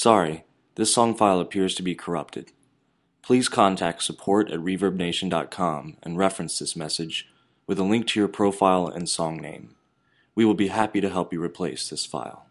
Sorry, this song file appears to be corrupted. Please contact support at reverbnation.com and reference this message with a link to your profile and song name. We will be happy to help you replace this file.